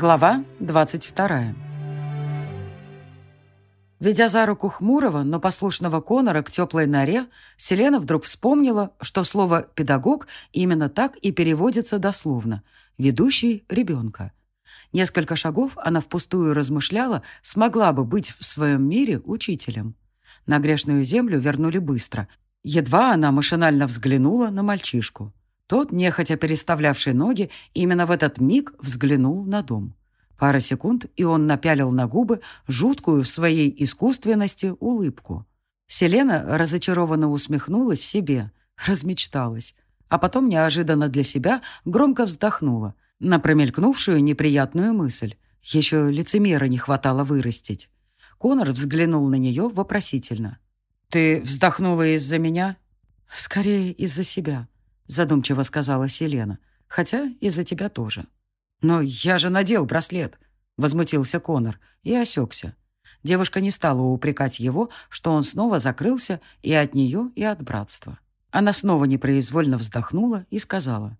Глава 22. Ведя за руку хмурого, но послушного Конора к теплой норе, Селена вдруг вспомнила, что слово «педагог» именно так и переводится дословно «ведущий ребенка». Несколько шагов она впустую размышляла, смогла бы быть в своем мире учителем. На грешную землю вернули быстро. Едва она машинально взглянула на мальчишку. Тот, нехотя переставлявший ноги, именно в этот миг взглянул на дом. Пара секунд, и он напялил на губы жуткую в своей искусственности улыбку. Селена разочарованно усмехнулась себе, размечталась, а потом неожиданно для себя громко вздохнула на промелькнувшую неприятную мысль. Еще лицемера не хватало вырастить. Конор взглянул на нее вопросительно. «Ты вздохнула из-за меня?» «Скорее, из-за себя», задумчиво сказала Селена. «Хотя из-за тебя тоже». «Но я же надел браслет», — возмутился Конор и осекся. Девушка не стала упрекать его, что он снова закрылся и от нее, и от братства. Она снова непроизвольно вздохнула и сказала.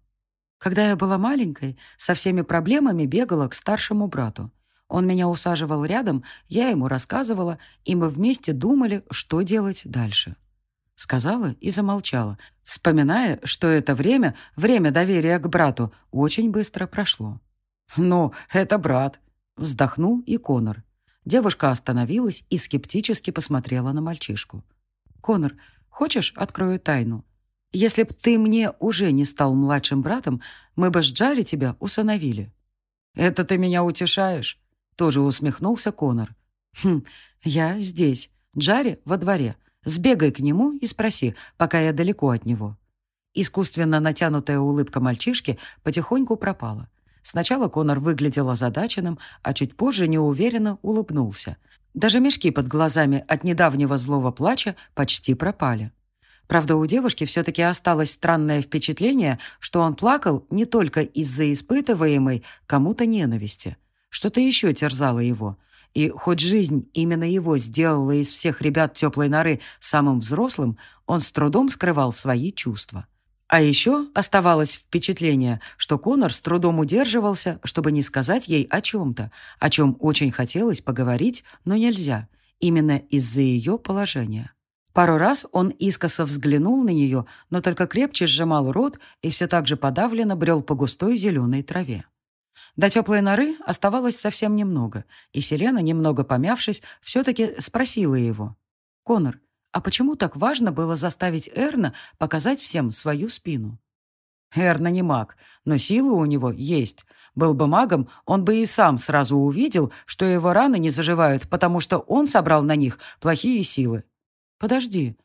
«Когда я была маленькой, со всеми проблемами бегала к старшему брату. Он меня усаживал рядом, я ему рассказывала, и мы вместе думали, что делать дальше» сказала и замолчала, вспоминая, что это время, время доверия к брату, очень быстро прошло. «Ну, это брат», — вздохнул и Конор. Девушка остановилась и скептически посмотрела на мальчишку. «Конор, хочешь, открою тайну? Если б ты мне уже не стал младшим братом, мы бы с Джари тебя усыновили». «Это ты меня утешаешь?» Тоже усмехнулся Конор. «Хм, я здесь, Джари во дворе. Сбегай к нему и спроси, пока я далеко от него». Искусственно натянутая улыбка мальчишки потихоньку пропала. Сначала Конор выглядел озадаченным, а чуть позже неуверенно улыбнулся. Даже мешки под глазами от недавнего злого плача почти пропали. Правда, у девушки все-таки осталось странное впечатление, что он плакал не только из-за испытываемой кому-то ненависти. Что-то еще терзало его. И хоть жизнь именно его сделала из всех ребят теплой норы самым взрослым, он с трудом скрывал свои чувства. А еще оставалось впечатление, что Конор с трудом удерживался, чтобы не сказать ей о чем-то, о чем очень хотелось поговорить, но нельзя, именно из-за ее положения. Пару раз он искоса взглянул на нее, но только крепче сжимал рот и все так же подавленно брел по густой зеленой траве. До теплой норы оставалось совсем немного, и Селена, немного помявшись, все-таки спросила его. «Конор, а почему так важно было заставить Эрна показать всем свою спину?» Эрна не маг, но силы у него есть. Был бы магом, он бы и сам сразу увидел, что его раны не заживают, потому что он собрал на них плохие силы. Подожди,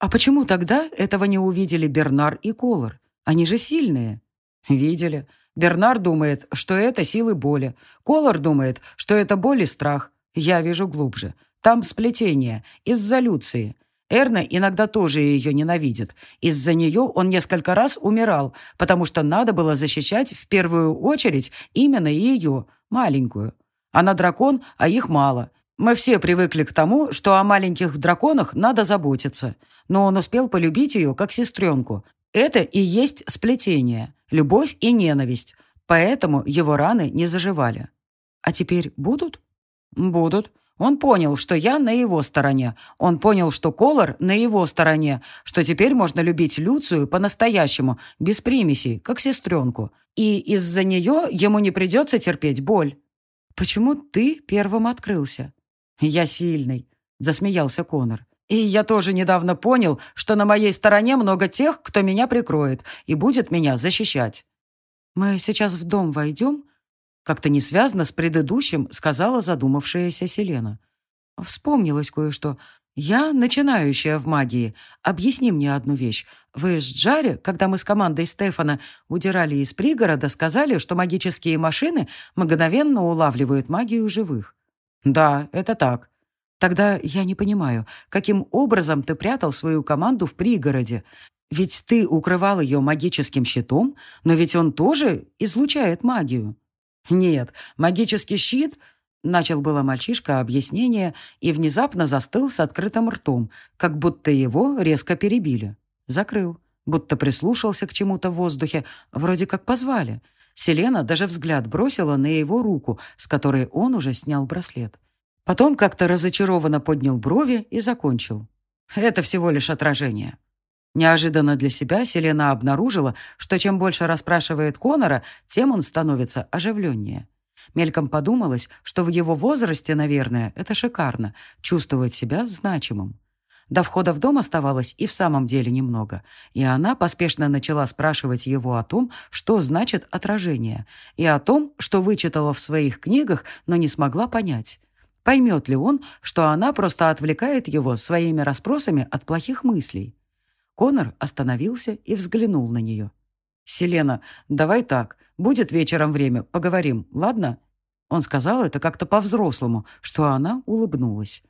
а почему тогда этого не увидели Бернар и Колор? Они же сильные. Видели. Бернар думает, что это силы боли. Колор думает, что это боль и страх. Я вижу глубже. Там сплетение, из-за Люции. Эрна иногда тоже ее ненавидит. Из-за нее он несколько раз умирал, потому что надо было защищать в первую очередь именно ее, маленькую. Она дракон, а их мало. Мы все привыкли к тому, что о маленьких драконах надо заботиться. Но он успел полюбить ее как сестренку. Это и есть сплетение любовь и ненависть, поэтому его раны не заживали. А теперь будут? Будут. Он понял, что я на его стороне. Он понял, что Колор на его стороне, что теперь можно любить Люцию по-настоящему, без примесей, как сестренку. И из-за нее ему не придется терпеть боль. «Почему ты первым открылся?» «Я сильный», — засмеялся Конор. И я тоже недавно понял, что на моей стороне много тех, кто меня прикроет и будет меня защищать. Мы сейчас в дом войдем? Как-то не связано с предыдущим, сказала задумавшаяся Селена. Вспомнилось кое-что. Я начинающая в магии. Объясни мне одну вещь. Вы с Джаре, когда мы с командой Стефана удирали из пригорода, сказали, что магические машины мгновенно улавливают магию живых. Да, это так. Тогда я не понимаю, каким образом ты прятал свою команду в пригороде? Ведь ты укрывал ее магическим щитом, но ведь он тоже излучает магию. Нет, магический щит... Начал было мальчишка объяснение и внезапно застыл с открытым ртом, как будто его резко перебили. Закрыл, будто прислушался к чему-то в воздухе, вроде как позвали. Селена даже взгляд бросила на его руку, с которой он уже снял браслет. Потом как-то разочарованно поднял брови и закончил. Это всего лишь отражение. Неожиданно для себя Селена обнаружила, что чем больше расспрашивает Конора, тем он становится оживленнее. Мельком подумалось, что в его возрасте, наверное, это шикарно — чувствовать себя значимым. До входа в дом оставалось и в самом деле немного, и она поспешно начала спрашивать его о том, что значит отражение, и о том, что вычитала в своих книгах, но не смогла понять. Поймет ли он, что она просто отвлекает его своими расспросами от плохих мыслей? Конор остановился и взглянул на нее. «Селена, давай так. Будет вечером время, поговорим, ладно?» Он сказал это как-то по-взрослому, что она улыбнулась.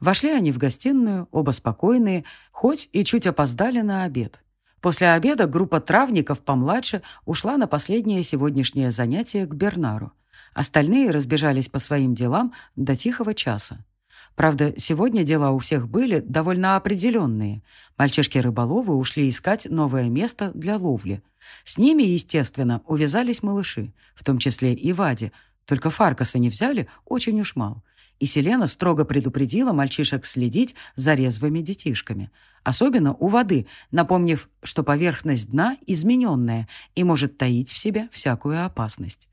Вошли они в гостиную, оба спокойные, хоть и чуть опоздали на обед. После обеда группа травников помладше ушла на последнее сегодняшнее занятие к Бернару. Остальные разбежались по своим делам до тихого часа. Правда, сегодня дела у всех были довольно определенные. Мальчишки-рыболовы ушли искать новое место для ловли. С ними, естественно, увязались малыши, в том числе и Вади, только Фаркаса не взяли, очень уж мал. И Селена строго предупредила мальчишек следить за резвыми детишками. Особенно у воды, напомнив, что поверхность дна измененная и может таить в себе всякую опасность.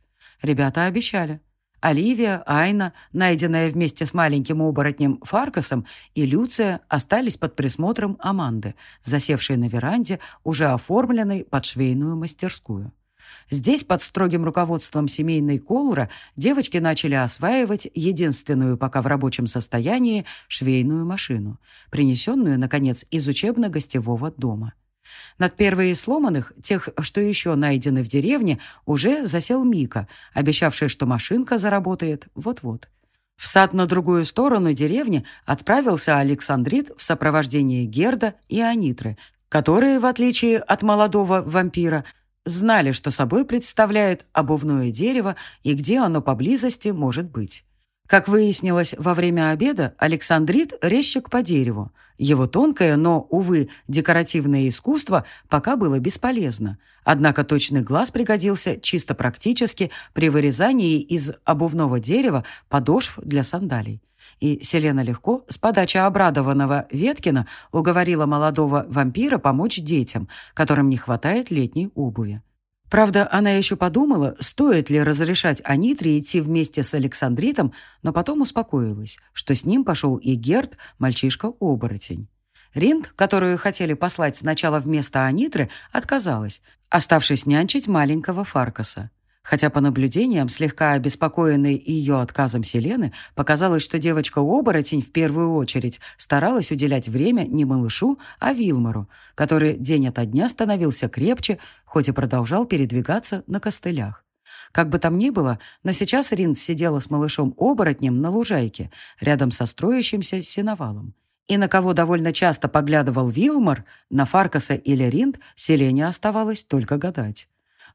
Ребята обещали. Оливия, Айна, найденная вместе с маленьким оборотнем Фаркасом, и Люция остались под присмотром Аманды, засевшей на веранде, уже оформленной под швейную мастерскую. Здесь, под строгим руководством семейной Колра, девочки начали осваивать единственную пока в рабочем состоянии швейную машину, принесенную, наконец, из учебно-гостевого дома. Над первой из сломанных, тех, что еще найдены в деревне, уже засел Мика, обещавший, что машинка заработает вот-вот. В сад на другую сторону деревни отправился Александрит в сопровождении Герда и Анитры, которые, в отличие от молодого вампира, знали, что собой представляет обувное дерево и где оно поблизости может быть. Как выяснилось во время обеда, Александрит — резчик по дереву. Его тонкое, но, увы, декоративное искусство пока было бесполезно. Однако точный глаз пригодился чисто практически при вырезании из обувного дерева подошв для сандалий. И Селена легко, с подачи обрадованного Веткина, уговорила молодого вампира помочь детям, которым не хватает летней обуви. Правда, она еще подумала, стоит ли разрешать Анитре идти вместе с Александритом, но потом успокоилась, что с ним пошел и Герд, мальчишка-оборотень. Ринд, которую хотели послать сначала вместо Анитры, отказалась, оставшись нянчить маленького Фаркаса. Хотя по наблюдениям, слегка обеспокоенной ее отказом Селены, показалось, что девочка-оборотень в первую очередь старалась уделять время не малышу, а Вилмору, который день ото дня становился крепче, хоть и продолжал передвигаться на костылях. Как бы там ни было, но сейчас Ринд сидела с малышом-оборотнем на лужайке, рядом со строящимся сеновалом. И на кого довольно часто поглядывал Вилмор, на Фаркаса или Ринд, Селене оставалось только гадать.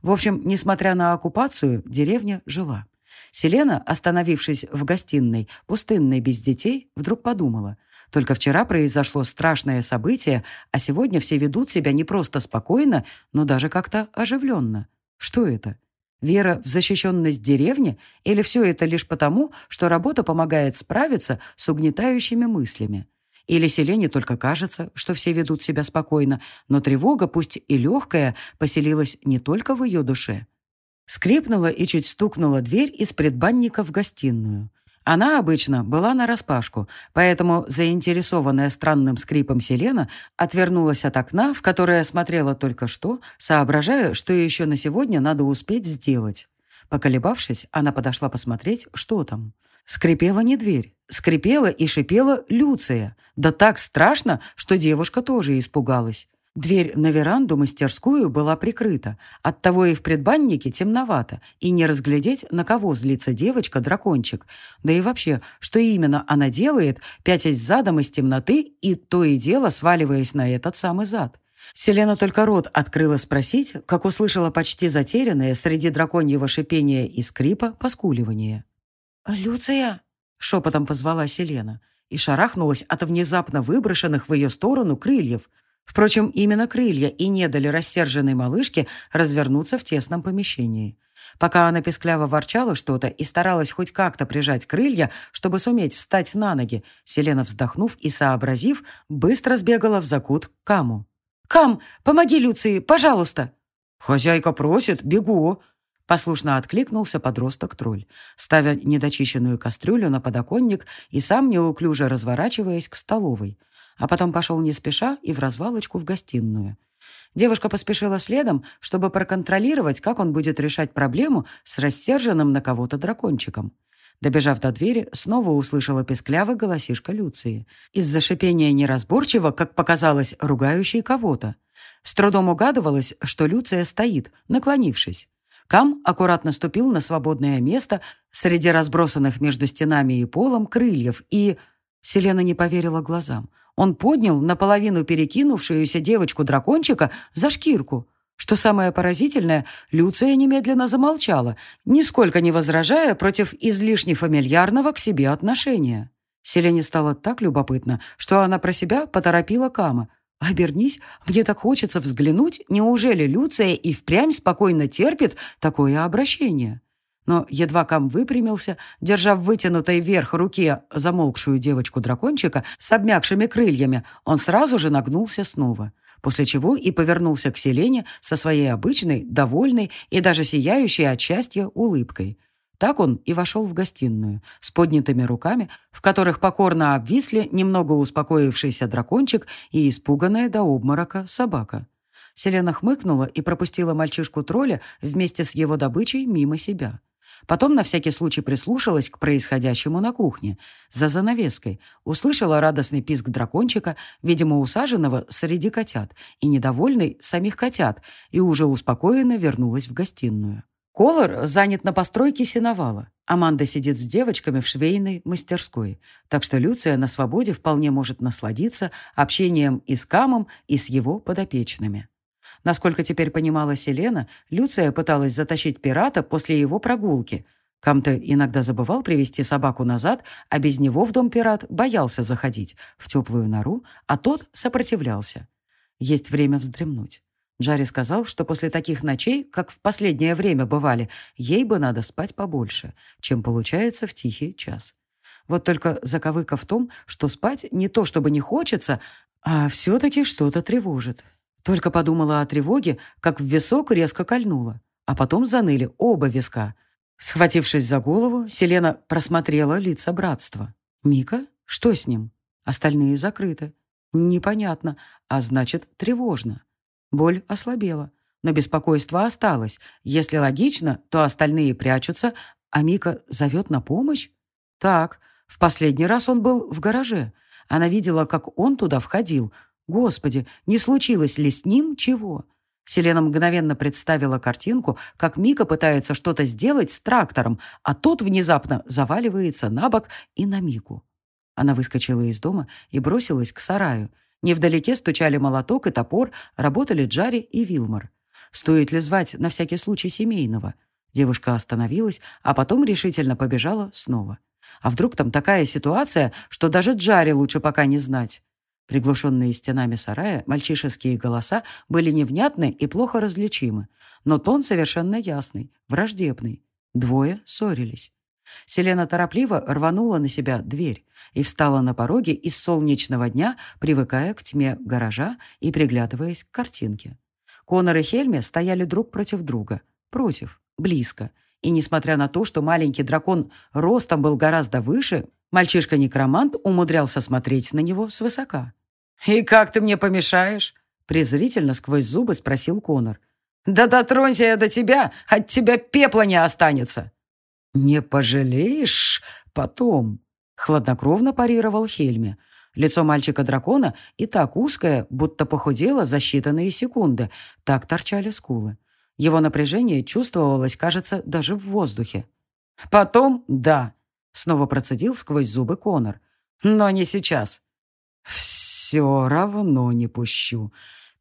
В общем, несмотря на оккупацию, деревня жила. Селена, остановившись в гостиной, пустынной без детей, вдруг подумала. Только вчера произошло страшное событие, а сегодня все ведут себя не просто спокойно, но даже как-то оживленно. Что это? Вера в защищенность деревни? Или все это лишь потому, что работа помогает справиться с угнетающими мыслями? Или Селене только кажется, что все ведут себя спокойно, но тревога, пусть и легкая, поселилась не только в ее душе. Скрипнула и чуть стукнула дверь из предбанника в гостиную. Она обычно была нараспашку, поэтому заинтересованная странным скрипом Селена отвернулась от окна, в которое смотрела только что, соображая, что еще на сегодня надо успеть сделать. Поколебавшись, она подошла посмотреть, что там. Скрипела не дверь. Скрипела и шипела Люция. Да так страшно, что девушка тоже испугалась. Дверь на веранду-мастерскую была прикрыта. Оттого и в предбаннике темновато, и не разглядеть, на кого злится девочка-дракончик. Да и вообще, что именно она делает, пятясь задом из темноты и то и дело сваливаясь на этот самый зад. Селена только рот открыла спросить, как услышала почти затерянное среди драконьего шипения и скрипа поскуливание. «Люция!» — шепотом позвала Селена и шарахнулась от внезапно выброшенных в ее сторону крыльев. Впрочем, именно крылья и не дали рассерженной малышке развернуться в тесном помещении. Пока она пескляво ворчала что-то и старалась хоть как-то прижать крылья, чтобы суметь встать на ноги, Селена, вздохнув и сообразив, быстро сбегала в закут к Каму. «Кам, помоги Люции, пожалуйста!» «Хозяйка просит, бегу!» Послушно откликнулся подросток-тролль, ставя недочищенную кастрюлю на подоконник и сам неуклюже разворачиваясь к столовой, а потом пошел не спеша и в развалочку в гостиную. Девушка поспешила следом, чтобы проконтролировать, как он будет решать проблему с рассерженным на кого-то дракончиком. Добежав до двери, снова услышала песклявый голосишка Люции. Из-за шипения неразборчиво, как показалось, ругающий кого-то. С трудом угадывалось, что Люция стоит, наклонившись. Кам аккуратно ступил на свободное место среди разбросанных между стенами и полом крыльев и... Селена не поверила глазам. Он поднял наполовину перекинувшуюся девочку-дракончика за шкирку. Что самое поразительное, Люция немедленно замолчала, нисколько не возражая против излишне фамильярного к себе отношения. Селене стало так любопытно, что она про себя поторопила Кама – Обернись, мне так хочется взглянуть, неужели Люция и впрямь спокойно терпит такое обращение? Но едва Кам выпрямился, держа в вытянутой вверх руке замолкшую девочку-дракончика с обмякшими крыльями, он сразу же нагнулся снова, после чего и повернулся к Селене со своей обычной, довольной и даже сияющей от счастья улыбкой – так он и вошел в гостиную, с поднятыми руками, в которых покорно обвисли немного успокоившийся дракончик и испуганная до обморока собака. Селена хмыкнула и пропустила мальчишку-тролля вместе с его добычей мимо себя. Потом на всякий случай прислушалась к происходящему на кухне, за занавеской, услышала радостный писк дракончика, видимо, усаженного среди котят, и недовольный самих котят, и уже успокоенно вернулась в гостиную. Колор занят на постройке сеновала. Аманда сидит с девочками в швейной мастерской, так что Люция на свободе вполне может насладиться общением и с Камом, и с его подопечными. Насколько теперь понимала Селена, Люция пыталась затащить пирата после его прогулки. Кам-то иногда забывал привести собаку назад, а без него в дом пират боялся заходить в теплую нору, а тот сопротивлялся. Есть время вздремнуть. Джарри сказал, что после таких ночей, как в последнее время бывали, ей бы надо спать побольше, чем получается в тихий час. Вот только заковыка в том, что спать не то чтобы не хочется, а все-таки что-то тревожит. Только подумала о тревоге, как в висок резко кольнула, а потом заныли оба виска. Схватившись за голову, Селена просмотрела лица братства. «Мика? Что с ним?» Остальные закрыты. Непонятно, а значит, тревожно. Боль ослабела, но беспокойство осталось. Если логично, то остальные прячутся, а Мика зовет на помощь? Так, в последний раз он был в гараже. Она видела, как он туда входил. Господи, не случилось ли с ним чего? Селена мгновенно представила картинку, как Мика пытается что-то сделать с трактором, а тот внезапно заваливается на бок и на Мику. Она выскочила из дома и бросилась к сараю. Невдалеке стучали молоток и топор, работали Джари и Вилмор. Стоит ли звать на всякий случай семейного? Девушка остановилась, а потом решительно побежала снова. А вдруг там такая ситуация, что даже Джари лучше пока не знать? Приглушенные стенами сарая мальчишеские голоса были невнятны и плохо различимы, но тон совершенно ясный, враждебный. Двое ссорились. Селена торопливо рванула на себя дверь и встала на пороге из солнечного дня, привыкая к тьме гаража и приглядываясь к картинке. Конор и Хельме стояли друг против друга. Против. Близко. И несмотря на то, что маленький дракон ростом был гораздо выше, мальчишка-некромант умудрялся смотреть на него свысока. «И как ты мне помешаешь?» презрительно сквозь зубы спросил Конор. «Да дотронься я до тебя, от тебя пепла не останется!» «Не пожалеешь потом», — хладнокровно парировал Хельме. Лицо мальчика-дракона и так узкое, будто похудело за считанные секунды. Так торчали скулы. Его напряжение чувствовалось, кажется, даже в воздухе. «Потом, да», — снова процедил сквозь зубы Конор. «Но не сейчас». «Все равно не пущу.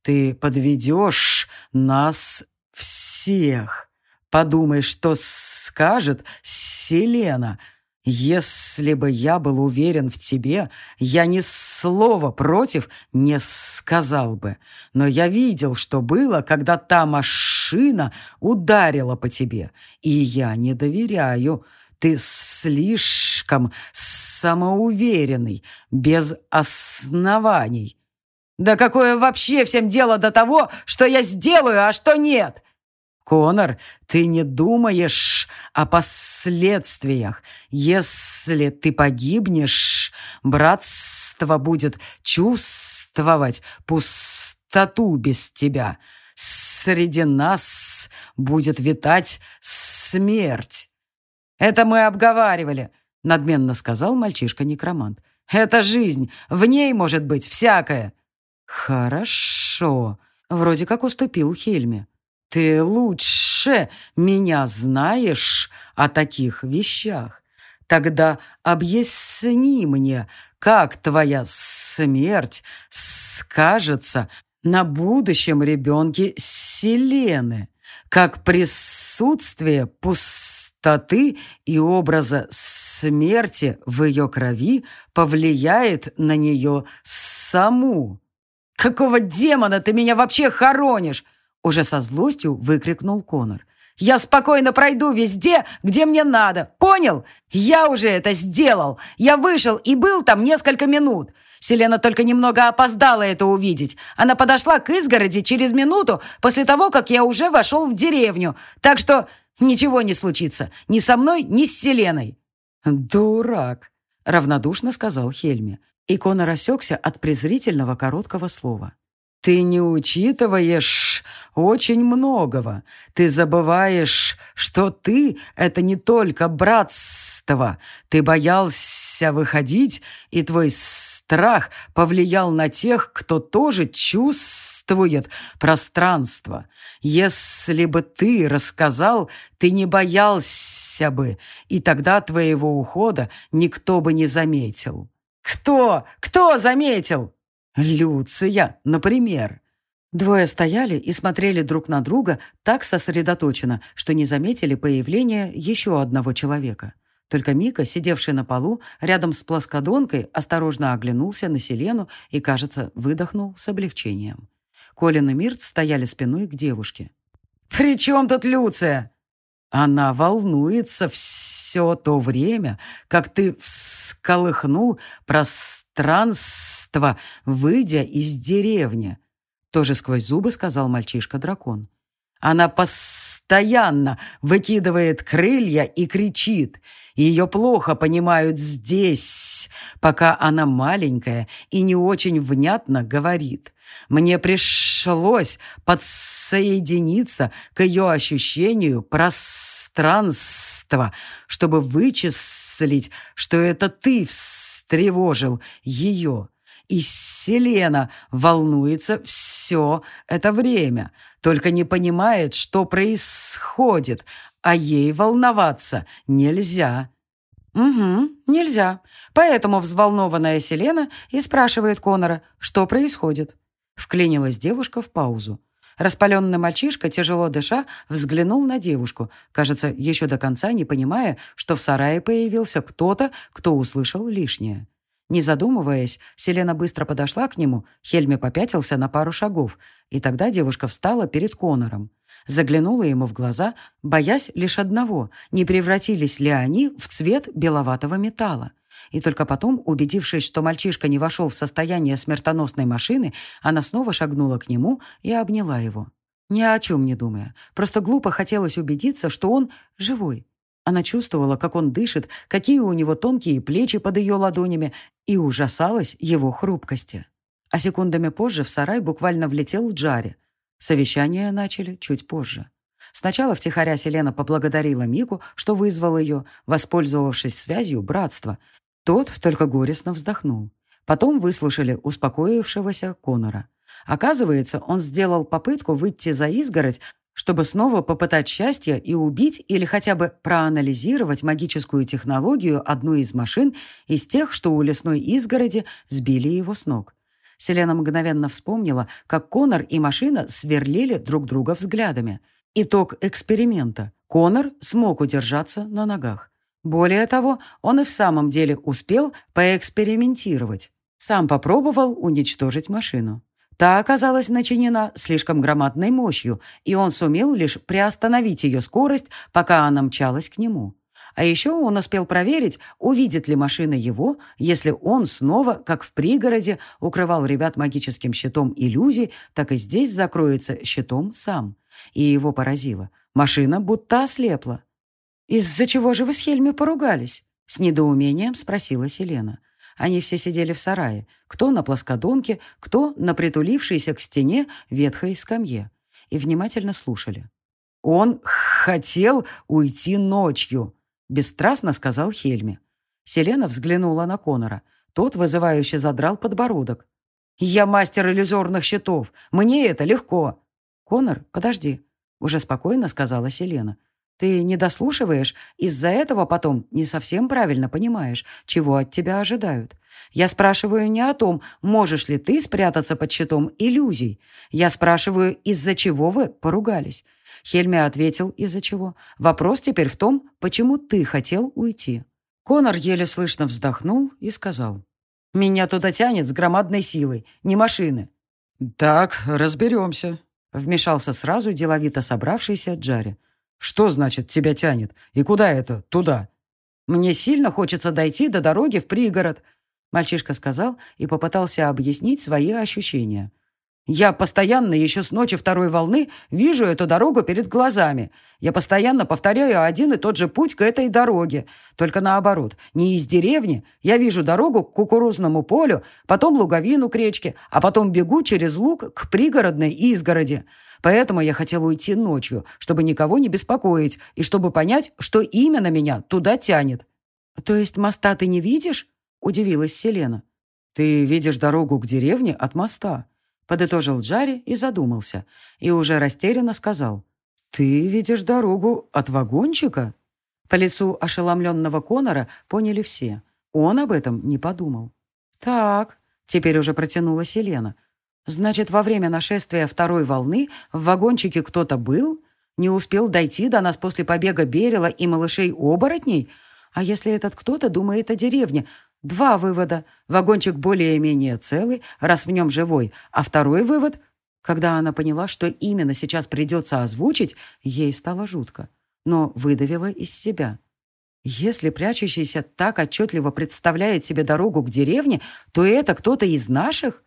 Ты подведешь нас всех». Подумай, что скажет Селена. Если бы я был уверен в тебе, я ни слова против не сказал бы. Но я видел, что было, когда та машина ударила по тебе. И я не доверяю. Ты слишком самоуверенный, без оснований. Да какое вообще всем дело до того, что я сделаю, а что нет? Конор, ты не думаешь о последствиях. Если ты погибнешь, братство будет чувствовать пустоту без тебя. Среди нас будет витать смерть. Это мы обговаривали, надменно сказал мальчишка-некромант. Это жизнь, в ней может быть всякое. Хорошо, вроде как уступил Хельме. Ты лучше меня знаешь о таких вещах. Тогда объясни мне, как твоя смерть скажется на будущем ребенке Селены, как присутствие пустоты и образа смерти в ее крови повлияет на нее саму. «Какого демона ты меня вообще хоронишь?» Уже со злостью выкрикнул Конор. «Я спокойно пройду везде, где мне надо. Понял? Я уже это сделал. Я вышел и был там несколько минут. Селена только немного опоздала это увидеть. Она подошла к изгороди через минуту после того, как я уже вошел в деревню. Так что ничего не случится. Ни со мной, ни с Селеной». «Дурак», — равнодушно сказал Хельме. И Конор осекся от презрительного короткого слова. Ты не учитываешь очень многого. Ты забываешь, что ты — это не только братство. Ты боялся выходить, и твой страх повлиял на тех, кто тоже чувствует пространство. Если бы ты рассказал, ты не боялся бы, и тогда твоего ухода никто бы не заметил. «Кто? Кто заметил?» Люция, например. Двое стояли и смотрели друг на друга так сосредоточенно, что не заметили появления еще одного человека. Только Мика, сидевший на полу, рядом с плоскодонкой, осторожно оглянулся на Селену и, кажется, выдохнул с облегчением. Колин и Мирт стояли спиной к девушке. «При чем тут Люция?» Она волнуется все то время, как ты всколыхнул пространство, выйдя из деревни. Тоже сквозь зубы сказал мальчишка-дракон. Она постоянно выкидывает крылья и кричит. Ее плохо понимают здесь, пока она маленькая и не очень внятно говорит. Мне пришлось подсоединиться к ее ощущению пространства, чтобы вычислить, что это ты встревожил ее. И Селена волнуется все это время, только не понимает, что происходит, а ей волноваться нельзя. «Угу, нельзя. Поэтому взволнованная Селена и спрашивает Конора, что происходит». Вклинилась девушка в паузу. Распаленный мальчишка, тяжело дыша, взглянул на девушку, кажется, еще до конца не понимая, что в сарае появился кто-то, кто услышал лишнее. Не задумываясь, Селена быстро подошла к нему, Хельми попятился на пару шагов, и тогда девушка встала перед Конором. Заглянула ему в глаза, боясь лишь одного, не превратились ли они в цвет беловатого металла. И только потом, убедившись, что мальчишка не вошел в состояние смертоносной машины, она снова шагнула к нему и обняла его. Ни о чем не думая. Просто глупо хотелось убедиться, что он живой. Она чувствовала, как он дышит, какие у него тонкие плечи под ее ладонями, и ужасалась его хрупкости. А секундами позже в сарай буквально влетел Джари. Совещание начали чуть позже. Сначала втихаря Селена поблагодарила Мику, что вызвал ее, воспользовавшись связью братства. Тот только горестно вздохнул. Потом выслушали успокоившегося Конора. Оказывается, он сделал попытку выйти за изгородь, чтобы снова попытать счастье и убить или хотя бы проанализировать магическую технологию одной из машин из тех, что у лесной изгороди сбили его с ног. Селена мгновенно вспомнила, как Конор и машина сверлили друг друга взглядами. Итог эксперимента. Конор смог удержаться на ногах. Более того, он и в самом деле успел поэкспериментировать. Сам попробовал уничтожить машину. Та оказалась начинена слишком громадной мощью, и он сумел лишь приостановить ее скорость, пока она мчалась к нему. А еще он успел проверить, увидит ли машина его, если он снова, как в пригороде, укрывал ребят магическим щитом иллюзий, так и здесь закроется щитом сам. И его поразило. Машина будто ослепла. «Из-за чего же вы с Хельми поругались?» С недоумением спросила Селена. Они все сидели в сарае, кто на плоскодонке, кто на притулившейся к стене ветхой скамье, и внимательно слушали. «Он хотел уйти ночью», — бесстрастно сказал Хельми. Селена взглянула на Конора. Тот вызывающе задрал подбородок. «Я мастер иллюзорных щитов. Мне это легко». «Конор, подожди», — уже спокойно сказала Селена. Ты не дослушиваешь, из-за этого потом не совсем правильно понимаешь, чего от тебя ожидают. Я спрашиваю не о том, можешь ли ты спрятаться под щитом иллюзий. Я спрашиваю, из-за чего вы поругались. Хельми ответил, из-за чего. Вопрос теперь в том, почему ты хотел уйти. Конор еле слышно вздохнул и сказал. «Меня туда тянет с громадной силой, не машины». «Так, разберемся», — вмешался сразу деловито собравшийся Джарри. «Что значит тебя тянет? И куда это? Туда?» «Мне сильно хочется дойти до дороги в пригород», — мальчишка сказал и попытался объяснить свои ощущения. Я постоянно, еще с ночи второй волны, вижу эту дорогу перед глазами. Я постоянно повторяю один и тот же путь к этой дороге. Только наоборот, не из деревни. Я вижу дорогу к кукурузному полю, потом луговину к речке, а потом бегу через луг к пригородной изгороди. Поэтому я хотел уйти ночью, чтобы никого не беспокоить и чтобы понять, что именно меня туда тянет. «То есть моста ты не видишь?» – удивилась Селена. «Ты видишь дорогу к деревне от моста», Подытожил Джари и задумался. И уже растерянно сказал. «Ты видишь дорогу от вагончика?» По лицу ошеломленного Конора поняли все. Он об этом не подумал. «Так», — теперь уже протянула Селена. «Значит, во время нашествия второй волны в вагончике кто-то был? Не успел дойти до нас после побега Берила и малышей-оборотней? А если этот кто-то думает о деревне, Два вывода. Вагончик более-менее целый, раз в нем живой. А второй вывод... Когда она поняла, что именно сейчас придется озвучить, ей стало жутко. Но выдавила из себя. Если прячущийся так отчетливо представляет себе дорогу к деревне, то это кто-то из наших?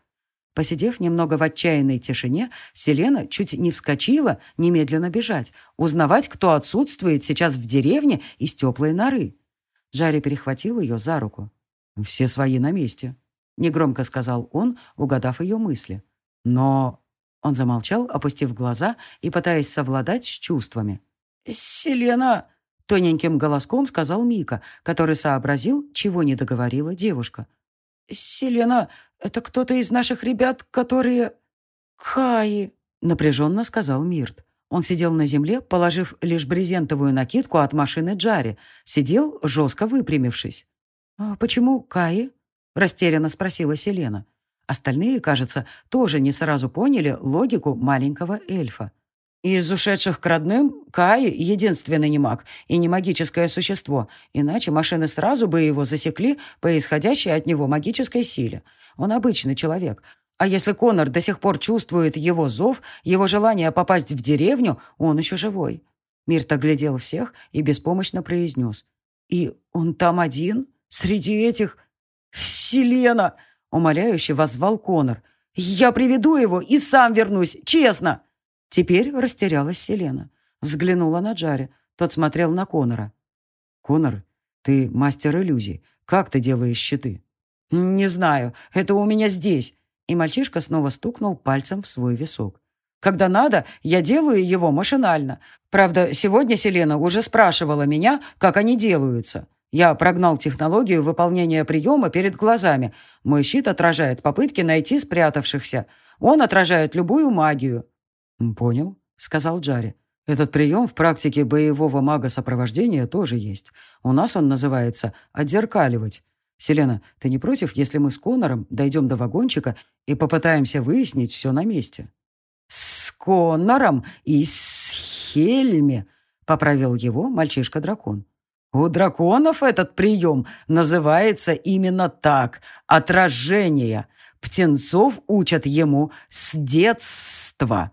Посидев немного в отчаянной тишине, Селена чуть не вскочила немедленно бежать, узнавать, кто отсутствует сейчас в деревне из теплой норы. Жарри перехватил ее за руку. «Все свои на месте», — негромко сказал он, угадав ее мысли. «Но...» Он замолчал, опустив глаза и пытаясь совладать с чувствами. «Селена!» — тоненьким голоском сказал Мика, который сообразил, чего не договорила девушка. «Селена, это кто-то из наших ребят, которые...» «Каи!» — напряженно сказал Мирт. Он сидел на земле, положив лишь брезентовую накидку от машины Джари. Сидел, жестко выпрямившись. «А почему Каи?» — растерянно спросила Селена. Остальные, кажется, тоже не сразу поняли логику маленького эльфа. Из ушедших к родным Каи — единственный не маг и не магическое существо, иначе машины сразу бы его засекли по исходящей от него магической силе. Он обычный человек. А если Конор до сих пор чувствует его зов, его желание попасть в деревню, он еще живой. Мирт оглядел всех и беспомощно произнес. «И он там один?» Среди этих... Селена!» — умоляюще воззвал Конор. «Я приведу его и сам вернусь, честно!» Теперь растерялась Селена. Взглянула на Джаре. Тот смотрел на Конора. «Конор, ты мастер иллюзий. Как ты делаешь щиты?» «Не знаю. Это у меня здесь». И мальчишка снова стукнул пальцем в свой висок. «Когда надо, я делаю его машинально. Правда, сегодня Селена уже спрашивала меня, как они делаются. Я прогнал технологию выполнения приема перед глазами. Мой щит отражает попытки найти спрятавшихся. Он отражает любую магию». «Понял», — сказал Джарри. «Этот прием в практике боевого мага сопровождения тоже есть. У нас он называется «отзеркаливать». Селена, ты не против, если мы с Конором дойдем до вагончика и попытаемся выяснить все на месте?» «С Конором и с Хельме», — поправил его мальчишка-дракон. У драконов этот прием называется именно так – отражение. Птенцов учат ему с детства.